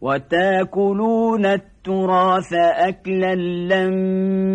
وتاكلون التراث أكلا لما